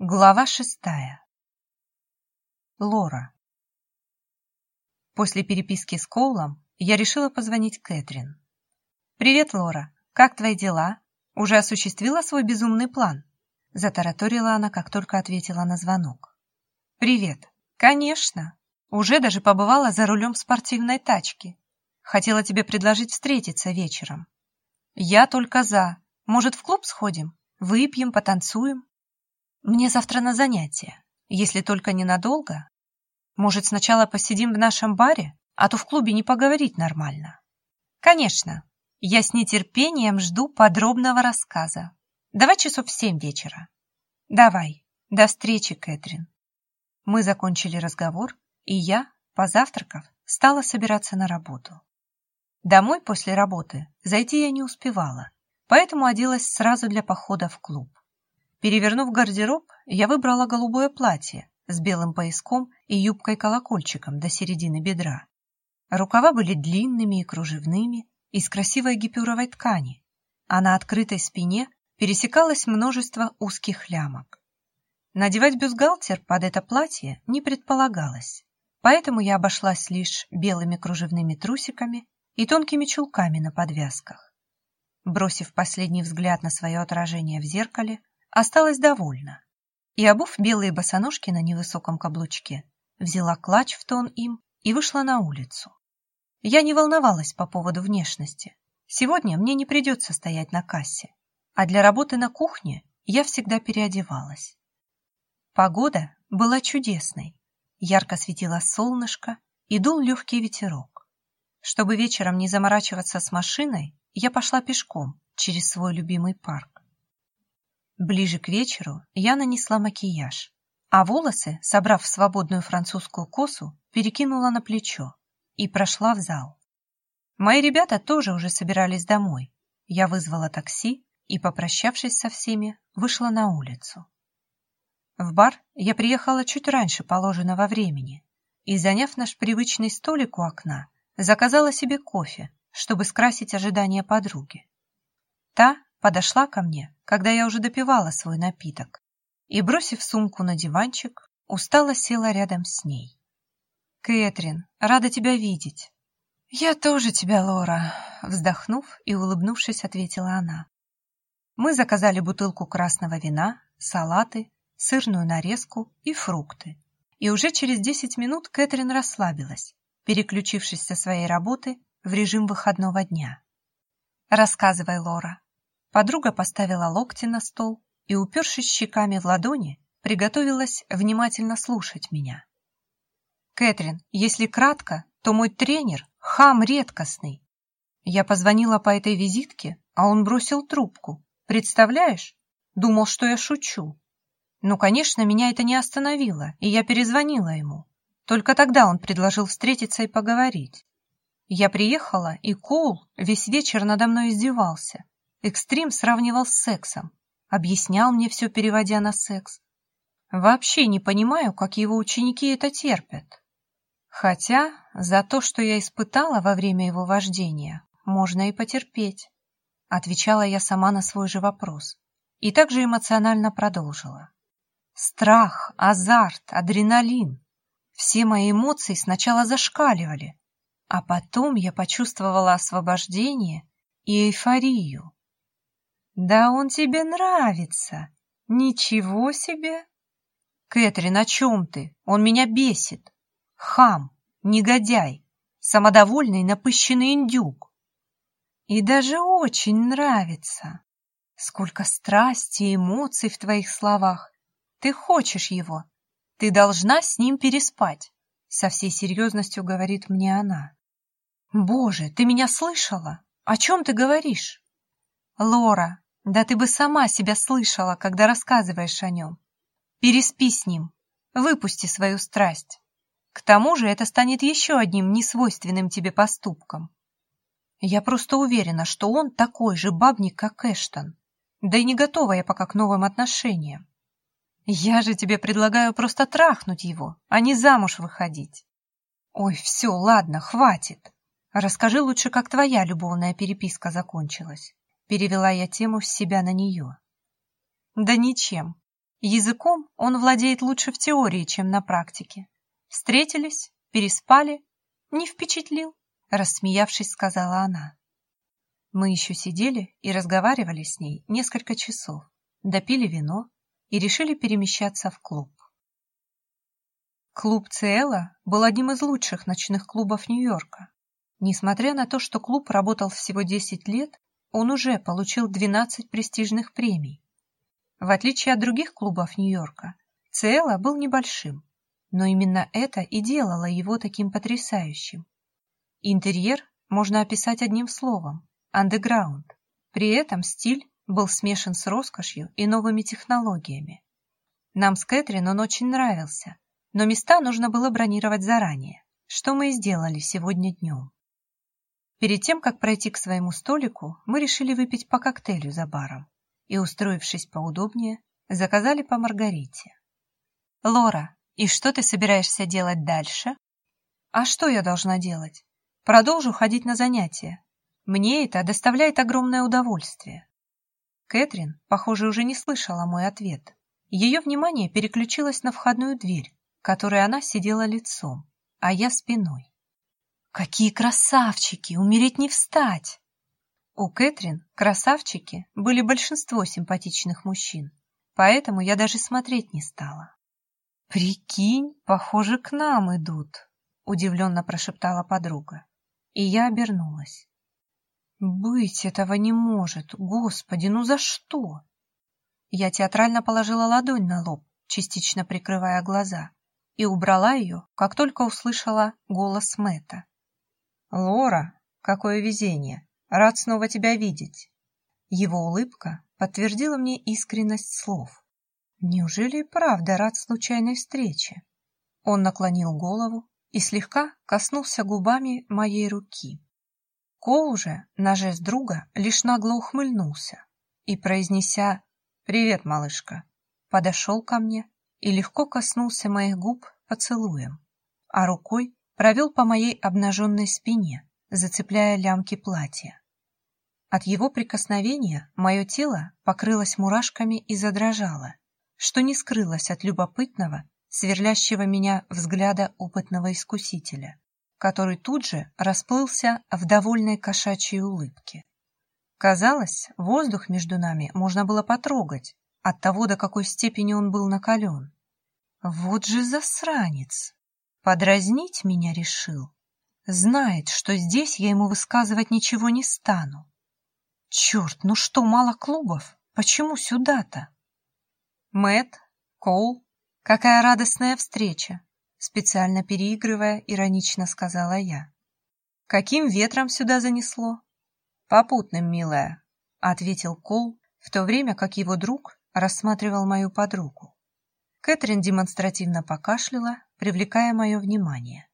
Глава шестая. Лора. После переписки с Коулом я решила позвонить Кэтрин. «Привет, Лора. Как твои дела? Уже осуществила свой безумный план?» Затараторила она, как только ответила на звонок. «Привет. Конечно. Уже даже побывала за рулем спортивной тачки. Хотела тебе предложить встретиться вечером. Я только за. Может, в клуб сходим? Выпьем, потанцуем?» Мне завтра на занятия, если только ненадолго. Может, сначала посидим в нашем баре, а то в клубе не поговорить нормально. Конечно, я с нетерпением жду подробного рассказа. Давай часов в семь вечера. Давай. До встречи, Кэтрин. Мы закончили разговор, и я, позавтракав, стала собираться на работу. Домой после работы зайти я не успевала, поэтому оделась сразу для похода в клуб. Перевернув гардероб, я выбрала голубое платье с белым пояском и юбкой-колокольчиком до середины бедра. Рукава были длинными и кружевными, из красивой гипюровой ткани, а на открытой спине пересекалось множество узких лямок. Надевать бюстгальтер под это платье не предполагалось, поэтому я обошлась лишь белыми кружевными трусиками и тонкими чулками на подвязках. Бросив последний взгляд на свое отражение в зеркале, осталась довольна. И, обув белые босоножки на невысоком каблучке, взяла клатч в тон им и вышла на улицу. Я не волновалась по поводу внешности. Сегодня мне не придется стоять на кассе, а для работы на кухне я всегда переодевалась. Погода была чудесной. Ярко светило солнышко и дул легкий ветерок. Чтобы вечером не заморачиваться с машиной, я пошла пешком через свой любимый парк. Ближе к вечеру я нанесла макияж, а волосы, собрав в свободную французскую косу, перекинула на плечо и прошла в зал. Мои ребята тоже уже собирались домой. Я вызвала такси и, попрощавшись со всеми, вышла на улицу. В бар я приехала чуть раньше положенного времени и, заняв наш привычный столик у окна, заказала себе кофе, чтобы скрасить ожидания подруги. Та подошла ко мне, когда я уже допивала свой напиток, и, бросив сумку на диванчик, устало села рядом с ней. «Кэтрин, рада тебя видеть». «Я тоже тебя, Лора», — вздохнув и улыбнувшись, ответила она. Мы заказали бутылку красного вина, салаты, сырную нарезку и фрукты. И уже через десять минут Кэтрин расслабилась, переключившись со своей работы в режим выходного дня. «Рассказывай, Лора», Подруга поставила локти на стол и, упершись щеками в ладони, приготовилась внимательно слушать меня. «Кэтрин, если кратко, то мой тренер — хам редкостный. Я позвонила по этой визитке, а он бросил трубку. Представляешь? Думал, что я шучу. Ну, конечно, меня это не остановило, и я перезвонила ему. Только тогда он предложил встретиться и поговорить. Я приехала, и Коул весь вечер надо мной издевался. Экстрим сравнивал с сексом. Объяснял мне все, переводя на секс. Вообще не понимаю, как его ученики это терпят. Хотя за то, что я испытала во время его вождения, можно и потерпеть. Отвечала я сама на свой же вопрос. И также эмоционально продолжила. Страх, азарт, адреналин. Все мои эмоции сначала зашкаливали, а потом я почувствовала освобождение и эйфорию. «Да он тебе нравится! Ничего себе!» «Кэтрин, о чем ты? Он меня бесит! Хам, негодяй, самодовольный напыщенный индюк!» «И даже очень нравится! Сколько страсти и эмоций в твоих словах! Ты хочешь его! Ты должна с ним переспать!» Со всей серьезностью говорит мне она. «Боже, ты меня слышала? О чем ты говоришь?» «Лора, да ты бы сама себя слышала, когда рассказываешь о нем. Переспи с ним, выпусти свою страсть. К тому же это станет еще одним несвойственным тебе поступком. Я просто уверена, что он такой же бабник, как Эштон. Да и не готова я пока к новым отношениям. Я же тебе предлагаю просто трахнуть его, а не замуж выходить. Ой, все, ладно, хватит. Расскажи лучше, как твоя любовная переписка закончилась. Перевела я тему с себя на нее. Да ничем. Языком он владеет лучше в теории, чем на практике. Встретились, переспали, не впечатлил, рассмеявшись, сказала она. Мы еще сидели и разговаривали с ней несколько часов, допили вино и решили перемещаться в клуб. Клуб Циэла был одним из лучших ночных клубов Нью-Йорка. Несмотря на то, что клуб работал всего 10 лет, он уже получил 12 престижных премий. В отличие от других клубов Нью-Йорка, Циэла был небольшим, но именно это и делало его таким потрясающим. Интерьер можно описать одним словом андеграунд. При этом стиль был смешан с роскошью и новыми технологиями. Нам с Кэтрин он очень нравился, но места нужно было бронировать заранее, что мы и сделали сегодня днем. Перед тем, как пройти к своему столику, мы решили выпить по коктейлю за баром и, устроившись поудобнее, заказали по Маргарите. «Лора, и что ты собираешься делать дальше?» «А что я должна делать? Продолжу ходить на занятия, мне это доставляет огромное удовольствие. Кэтрин, похоже, уже не слышала мой ответ. Ее внимание переключилось на входную дверь, которой она сидела лицом, а я спиной. Какие красавчики! Умереть не встать! У Кэтрин красавчики были большинство симпатичных мужчин, поэтому я даже смотреть не стала. «Прикинь, похоже, к нам идут», — удивленно прошептала подруга. И я обернулась. Быть этого не может. Господи, ну за что? Я театрально положила ладонь на лоб, частично прикрывая глаза, и убрала ее, как только услышала голос Мэтта. «Лора, какое везение! Рад снова тебя видеть!» Его улыбка подтвердила мне искренность слов. Неужели и правда рад случайной встрече? Он наклонил голову и слегка коснулся губами моей руки. Коул же на жест друга лишь нагло ухмыльнулся и, произнеся «Привет, малышка», подошел ко мне и легко коснулся моих губ поцелуем, а рукой провел по моей обнаженной спине, зацепляя лямки платья. От его прикосновения мое тело покрылось мурашками и задрожало, что не скрылось от любопытного, сверлящего меня взгляда опытного искусителя который тут же расплылся в довольной кошачьей улыбке. Казалось, воздух между нами можно было потрогать от того, до какой степени он был накален. Вот же засранец! Подразнить меня решил. Знает, что здесь я ему высказывать ничего не стану. Черт, ну что, мало клубов? Почему сюда-то? Мэт, Коул, какая радостная встреча! Специально переигрывая, иронично сказала я. «Каким ветром сюда занесло?» «Попутным, милая», — ответил Кол, в то время как его друг рассматривал мою подругу. Кэтрин демонстративно покашляла, привлекая мое внимание.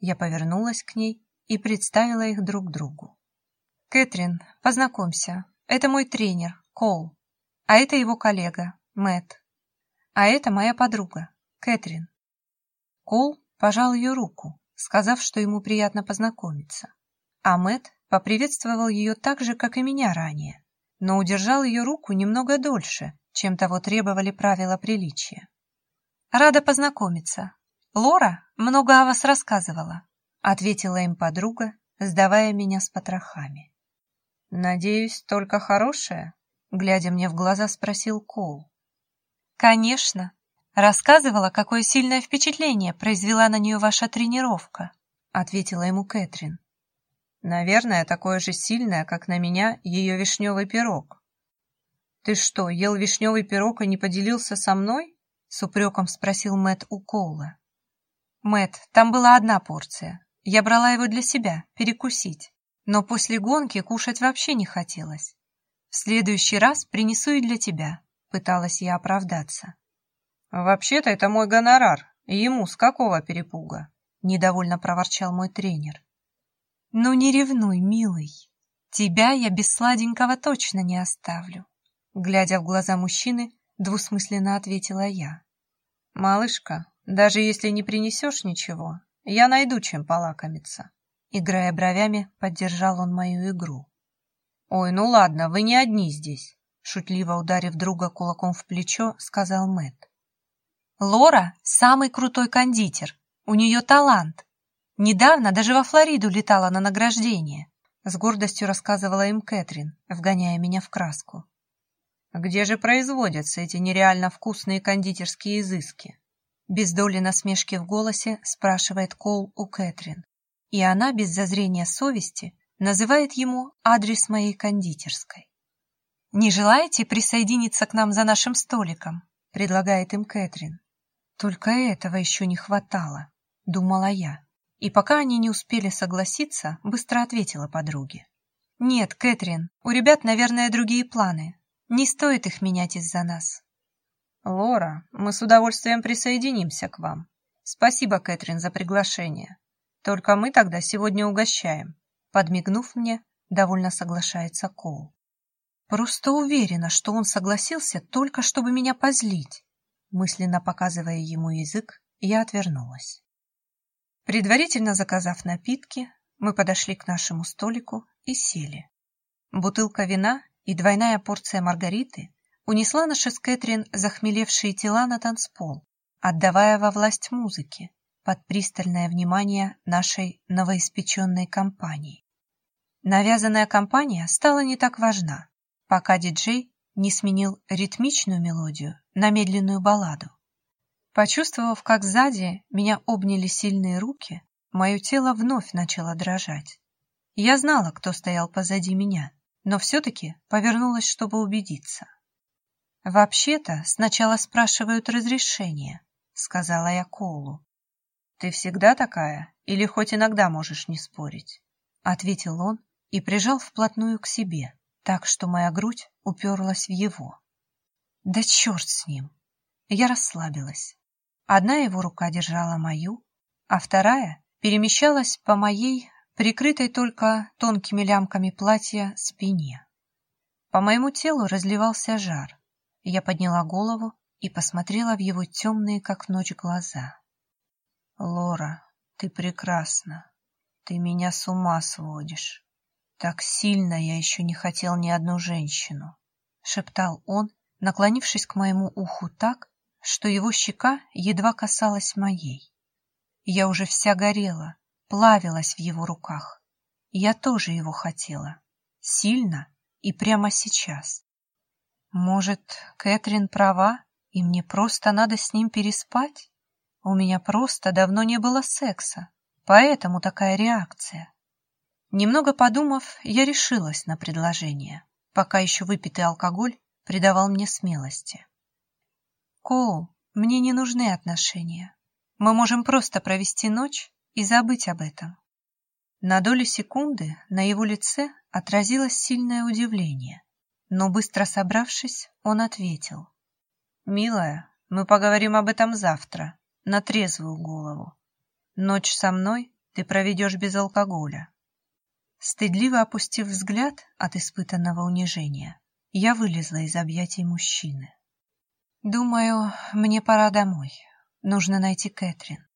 Я повернулась к ней и представила их друг другу. «Кэтрин, познакомься, это мой тренер, Кол, а это его коллега, Мэтт, а это моя подруга, Кэтрин. Кол пожал ее руку, сказав, что ему приятно познакомиться. А Мэтт поприветствовал ее так же, как и меня ранее, но удержал ее руку немного дольше, чем того требовали правила приличия. «Рада познакомиться. Лора много о вас рассказывала», ответила им подруга, сдавая меня с потрохами. «Надеюсь, только хорошее?» глядя мне в глаза, спросил Кол. «Конечно», Рассказывала, какое сильное впечатление произвела на нее ваша тренировка, ответила ему Кэтрин. Наверное, такое же сильное, как на меня, ее вишневый пирог. Ты что, ел вишневый пирог и не поделился со мной? С упреком спросил Мэт у Коула. Мэт, там была одна порция. Я брала его для себя, перекусить. Но после гонки кушать вообще не хотелось. В следующий раз принесу и для тебя, пыталась я оправдаться. «Вообще-то это мой гонорар. Ему с какого перепуга?» — недовольно проворчал мой тренер. «Ну не ревнуй, милый. Тебя я без сладенького точно не оставлю», — глядя в глаза мужчины, двусмысленно ответила я. «Малышка, даже если не принесешь ничего, я найду чем полакомиться». Играя бровями, поддержал он мою игру. «Ой, ну ладно, вы не одни здесь. шутливо ударив друга кулаком в плечо, сказал Мэтт. Лора – самый крутой кондитер. У нее талант. Недавно даже во Флориду летала на награждение. С гордостью рассказывала им Кэтрин, вгоняя меня в краску. Где же производятся эти нереально вкусные кондитерские изыски? Без доли насмешки в голосе спрашивает Кол у Кэтрин. И она, без зазрения совести, называет ему адрес моей кондитерской. «Не желаете присоединиться к нам за нашим столиком?» предлагает им Кэтрин. Только этого еще не хватало, думала я. И пока они не успели согласиться, быстро ответила подруге. «Нет, Кэтрин, у ребят, наверное, другие планы. Не стоит их менять из-за нас». «Лора, мы с удовольствием присоединимся к вам. Спасибо, Кэтрин, за приглашение. Только мы тогда сегодня угощаем». Подмигнув мне, довольно соглашается Коул. Просто уверена, что он согласился только чтобы меня позлить. Мысленно показывая ему язык, я отвернулась. Предварительно заказав напитки, мы подошли к нашему столику и сели. Бутылка вина и двойная порция маргариты унесла наши с захмелевшие тела на танцпол, отдавая во власть музыки под пристальное внимание нашей новоиспеченной компании. Навязанная компания стала не так важна пока диджей не сменил ритмичную мелодию на медленную балладу. Почувствовав, как сзади меня обняли сильные руки, мое тело вновь начало дрожать. Я знала, кто стоял позади меня, но все-таки повернулась, чтобы убедиться. «Вообще-то сначала спрашивают разрешение», — сказала я Коулу. «Ты всегда такая или хоть иногда можешь не спорить?» — ответил он и прижал вплотную к себе так что моя грудь уперлась в его. Да черт с ним! Я расслабилась. Одна его рука держала мою, а вторая перемещалась по моей, прикрытой только тонкими лямками платья, спине. По моему телу разливался жар. Я подняла голову и посмотрела в его темные, как ночь, глаза. «Лора, ты прекрасна. Ты меня с ума сводишь». «Так сильно я еще не хотел ни одну женщину», — шептал он, наклонившись к моему уху так, что его щека едва касалась моей. Я уже вся горела, плавилась в его руках. Я тоже его хотела. Сильно и прямо сейчас. Может, Кэтрин права, и мне просто надо с ним переспать? У меня просто давно не было секса, поэтому такая реакция. Немного подумав, я решилась на предложение, пока еще выпитый алкоголь придавал мне смелости. «Коул, мне не нужны отношения. Мы можем просто провести ночь и забыть об этом». На долю секунды на его лице отразилось сильное удивление, но быстро собравшись, он ответил. «Милая, мы поговорим об этом завтра, на трезвую голову. Ночь со мной ты проведешь без алкоголя». Стыдливо опустив взгляд от испытанного унижения, я вылезла из объятий мужчины. Думаю, мне пора домой. Нужно найти Кэтрин.